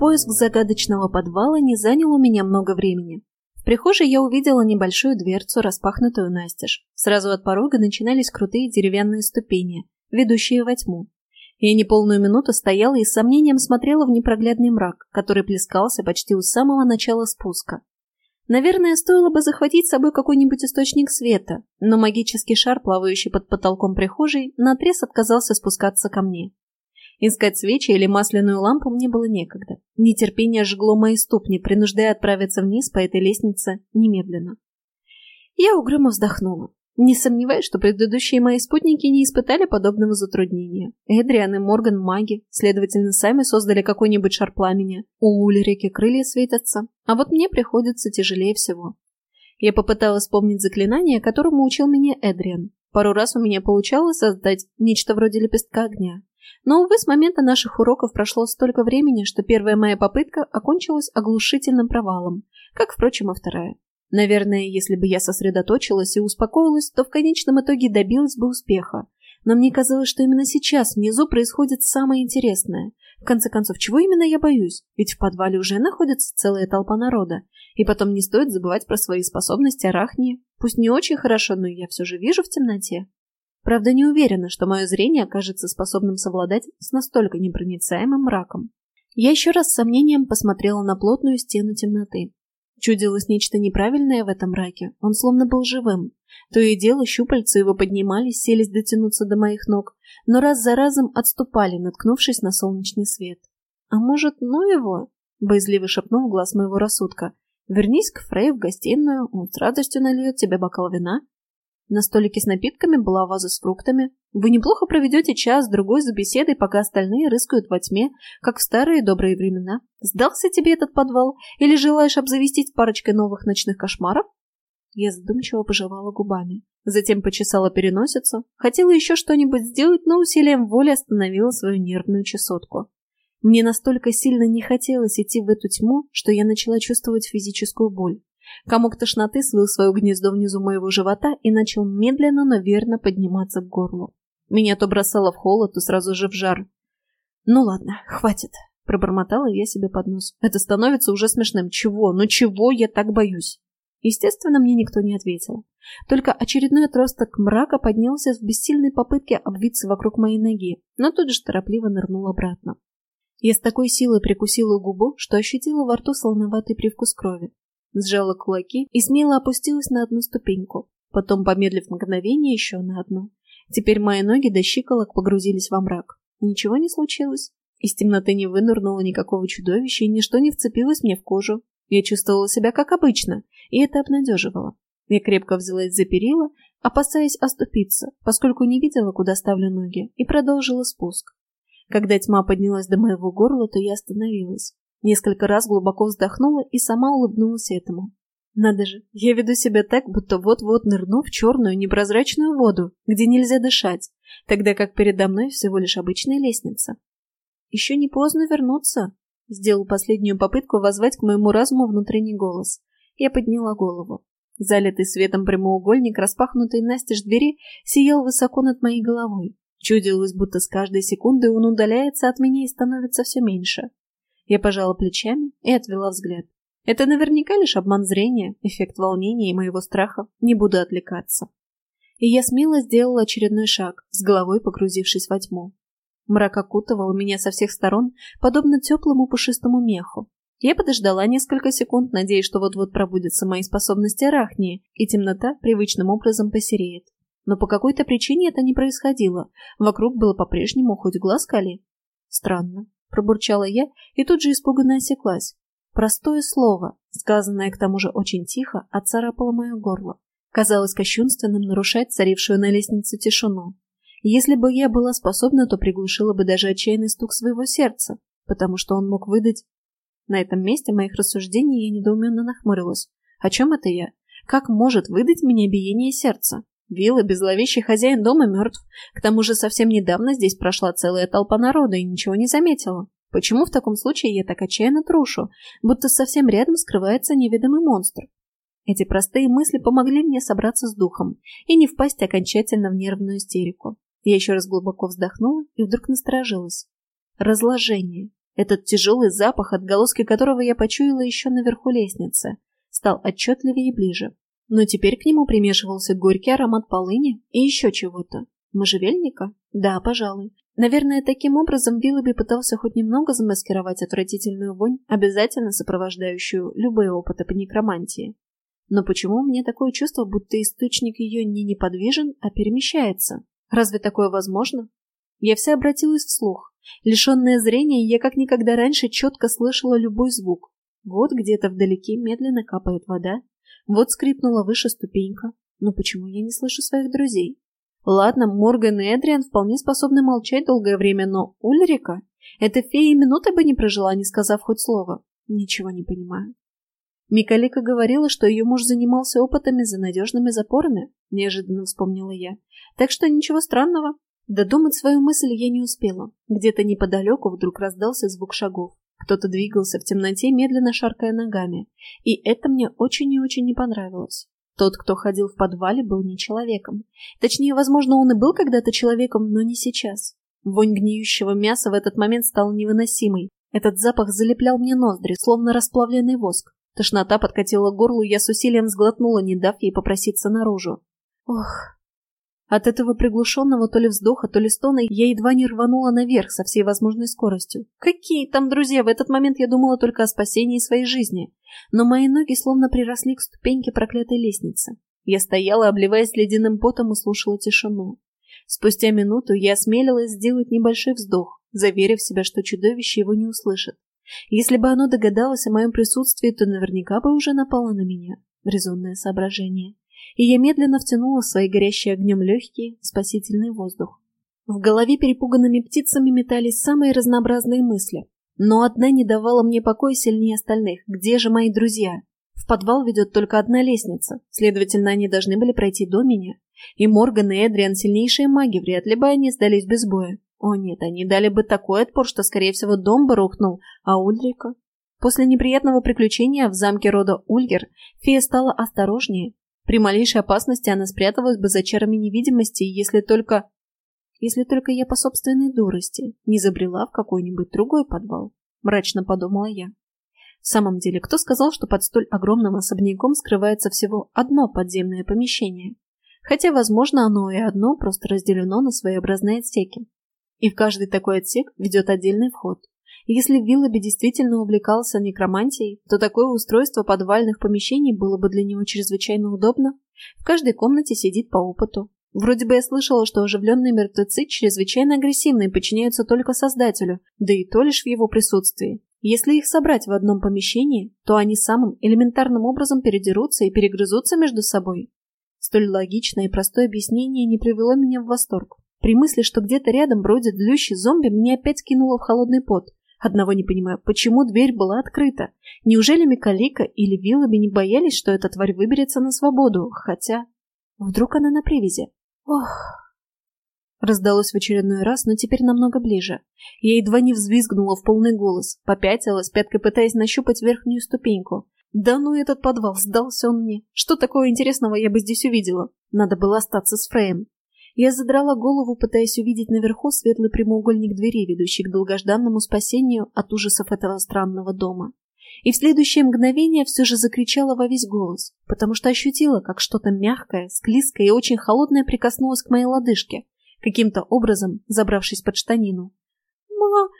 поиск загадочного подвала не занял у меня много времени. В прихожей я увидела небольшую дверцу, распахнутую настежь. Сразу от порога начинались крутые деревянные ступени, ведущие во тьму. Я неполную минуту стояла и с сомнением смотрела в непроглядный мрак, который плескался почти у самого начала спуска. Наверное, стоило бы захватить с собой какой-нибудь источник света, но магический шар, плавающий под потолком прихожей, наотрез отказался спускаться ко мне. Искать свечи или масляную лампу мне было некогда. Нетерпение жгло мои ступни, принуждая отправиться вниз по этой лестнице немедленно. Я угрюмо вздохнула. Не сомневаюсь, что предыдущие мои спутники не испытали подобного затруднения. Эдриан и Морган маги, следовательно, сами создали какой-нибудь шар пламени. У Ульрики крылья светятся, а вот мне приходится тяжелее всего. Я попыталась вспомнить заклинание, которому учил меня Эдриан. Пару раз у меня получалось создать нечто вроде лепестка огня. Но, увы, с момента наших уроков прошло столько времени, что первая моя попытка окончилась оглушительным провалом, как, впрочем, и вторая. Наверное, если бы я сосредоточилась и успокоилась, то в конечном итоге добилась бы успеха. Но мне казалось, что именно сейчас внизу происходит самое интересное. В конце концов, чего именно я боюсь? Ведь в подвале уже находится целая толпа народа. И потом не стоит забывать про свои способности арахнии. Пусть не очень хорошо, но я все же вижу в темноте. Правда, не уверена, что мое зрение окажется способным совладать с настолько непроницаемым мраком. Я еще раз с сомнением посмотрела на плотную стену темноты. Чудилось нечто неправильное в этом мраке, он словно был живым. То и дело щупальца его поднимались, селись дотянуться до моих ног, но раз за разом отступали, наткнувшись на солнечный свет. «А может, ну его?» — боязливо шепнул в глаз моего рассудка. «Вернись к Фрей в гостиную, он с радостью нальет тебе бокал вина, на столике с напитками была ваза с фруктами. Вы неплохо проведете час-другой за беседой, пока остальные рыскают во тьме, как в старые добрые времена. Сдался тебе этот подвал? Или желаешь обзавестись парочкой новых ночных кошмаров? Я задумчиво пожевала губами. Затем почесала переносицу. Хотела еще что-нибудь сделать, но усилием воли остановила свою нервную чесотку. Мне настолько сильно не хотелось идти в эту тьму, что я начала чувствовать физическую боль. Комок тошноты свил свое гнездо внизу моего живота и начал медленно, но верно подниматься к горлу. Меня то бросало в холод, то сразу же в жар. «Ну ладно, хватит», — пробормотала я себе под нос. «Это становится уже смешным. Чего? Ну чего я так боюсь?» Естественно, мне никто не ответил. Только очередной отросток мрака поднялся в бессильной попытке обвиться вокруг моей ноги, но тут же торопливо нырнул обратно. Я с такой силой прикусила губу, что ощутила во рту солоноватый привкус крови сжала кулаки и смело опустилась на одну ступеньку, потом, помедлив мгновение, еще на одну. Теперь мои ноги до щиколок погрузились во мрак. Ничего не случилось. Из темноты не вынырнуло никакого чудовища, и ничто не вцепилось мне в кожу. Я чувствовала себя как обычно, и это обнадеживало. Я крепко взялась за перила, опасаясь оступиться, поскольку не видела, куда ставлю ноги, и продолжила спуск. Когда тьма поднялась до моего горла, то я остановилась. Несколько раз глубоко вздохнула и сама улыбнулась этому. Надо же, я веду себя так, будто вот-вот нырну в черную непрозрачную воду, где нельзя дышать, тогда как передо мной всего лишь обычная лестница. Еще не поздно вернуться, сделал последнюю попытку воззвать к моему разуму внутренний голос. Я подняла голову. Залитый светом прямоугольник, распахнутый настежь двери, сиял высоко над моей головой. Чудилось, будто с каждой секундой он удаляется от меня и становится все меньше. Я пожала плечами и отвела взгляд. Это наверняка лишь обман зрения, эффект волнения и моего страха. Не буду отвлекаться. И я смело сделала очередной шаг, с головой погрузившись во тьму. Мрак окутывал меня со всех сторон, подобно теплому пушистому меху. Я подождала несколько секунд, надеясь, что вот-вот пробудятся мои способности арахнии, и темнота привычным образом посереет. Но по какой-то причине это не происходило. Вокруг было по-прежнему хоть глаз кали. Странно пробурчала я и тут же испуганно осеклась. Простое слово, сказанное к тому же очень тихо, отцарапало мое горло. Казалось кощунственным нарушать царившую на лестнице тишину. Если бы я была способна, то приглушила бы даже отчаянный стук своего сердца, потому что он мог выдать... На этом месте моих рассуждений я недоуменно нахмурилась. О чем это я? Как может выдать меня биение сердца? Вилла, беззловещий хозяин дома, мертв. К тому же совсем недавно здесь прошла целая толпа народа и ничего не заметила. Почему в таком случае я так отчаянно трушу, будто совсем рядом скрывается неведомый монстр? Эти простые мысли помогли мне собраться с духом и не впасть окончательно в нервную истерику. Я еще раз глубоко вздохнула и вдруг насторожилась. Разложение. Этот тяжелый запах, отголоски которого я почуяла еще наверху лестницы, стал отчетливее и ближе. Но теперь к нему примешивался горький аромат полыни и еще чего-то. Можжевельника? Да, пожалуй. Наверное, таким образом Виллоби пытался хоть немного замаскировать отвратительную вонь, обязательно сопровождающую любые опыты по некромантии. Но почему у меня такое чувство, будто источник ее не неподвижен, а перемещается? Разве такое возможно? Я вся обратилась вслух. Лишенная зрения, я как никогда раньше четко слышала любой звук. Вот где-то вдалеке медленно капает вода, вот скрипнула выше ступенька. Но почему я не слышу своих друзей? Ладно, Морган и Эдриан вполне способны молчать долгое время, но Ульрика? Эта фея минуты бы не прожила, не сказав хоть слова. Ничего не понимаю. Микалика говорила, что ее муж занимался опытами за надежными запорами, неожиданно вспомнила я. Так что ничего странного. Додумать свою мысль я не успела. Где-то неподалеку вдруг раздался звук шагов. Кто-то двигался в темноте, медленно шаркая ногами. И это мне очень и очень не понравилось. Тот, кто ходил в подвале, был не человеком. Точнее, возможно, он и был когда-то человеком, но не сейчас. Вонь гниющего мяса в этот момент стала невыносимой. Этот запах залеплял мне ноздри, словно расплавленный воск. Тошнота подкатила горлу, я с усилием сглотнула, не дав ей попроситься наружу. Ох, от этого приглушенного то ли вздоха, то ли стона я едва не рванула наверх со всей возможной скоростью. Какие там друзья? В этот момент я думала только о спасении своей жизни. Но мои ноги словно приросли к ступеньке проклятой лестницы. Я стояла, обливаясь ледяным потом и слушала тишину. Спустя минуту я осмелилась сделать небольшой вздох, заверив себя, что чудовище его не услышит. Если бы оно догадалось о моем присутствии, то наверняка бы уже напало на меня. Резонное соображение и я медленно втянула в свои горящие огнем легкие спасительный воздух. В голове перепуганными птицами метались самые разнообразные мысли. Но одна не давала мне покоя сильнее остальных. Где же мои друзья? В подвал ведет только одна лестница, следовательно, они должны были пройти до меня. И Морган и Эдриан сильнейшие маги, вряд ли бы они сдались без боя. О нет, они дали бы такой отпор, что, скорее всего, дом бы рухнул, а Ульрика... После неприятного приключения в замке рода Ульгер фея стала осторожнее при малейшей опасности она спряталась бы за чарами невидимости, если только... Если только я по собственной дурости не забрела в какой-нибудь другой подвал, мрачно подумала я. В самом деле, кто сказал, что под столь огромным особняком скрывается всего одно подземное помещение? Хотя, возможно, оно и одно просто разделено на своеобразные отсеки. И в каждый такой отсек ведет отдельный вход. Если Виллоби действительно увлекался некромантией, то такое устройство подвальных помещений было бы для него чрезвычайно удобно. В каждой комнате сидит по опыту. Вроде бы я слышала, что оживленные мертвецы чрезвычайно агрессивны и подчиняются только Создателю, да и то лишь в его присутствии. Если их собрать в одном помещении, то они самым элементарным образом передерутся и перегрызутся между собой. Столь логичное и простое объяснение не привело меня в восторг. При мысли, что где-то рядом бродит длющий зомби, меня опять кинуло в холодный пот. Одного не понимаю, почему дверь была открыта? Неужели Микалика или Виллоби не боялись, что эта тварь выберется на свободу? Хотя... Вдруг она на привязи? Ох... Раздалось в очередной раз, но теперь намного ближе. Я едва не взвизгнула в полный голос, попятилась, пяткой пытаясь нащупать верхнюю ступеньку. Да ну этот подвал, сдался он мне. Что такого интересного я бы здесь увидела? Надо было остаться с Фреем. Я задрала голову, пытаясь увидеть наверху светлый прямоугольник двери, ведущий к долгожданному спасению от ужасов этого странного дома. И в следующее мгновение все же закричала во весь голос, потому что ощутила, как что-то мягкое, склизкое и очень холодное прикоснулось к моей лодыжке, каким-то образом забравшись под штанину. «Ма...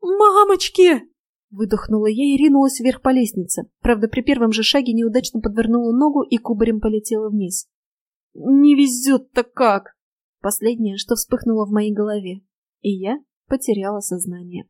мамочки!» Выдохнула я и ринулась вверх по лестнице. Правда, при первом же шаге неудачно подвернула ногу и кубарем полетела вниз. «Не везет-то как!» Последнее, что вспыхнуло в моей голове. И я потеряла сознание.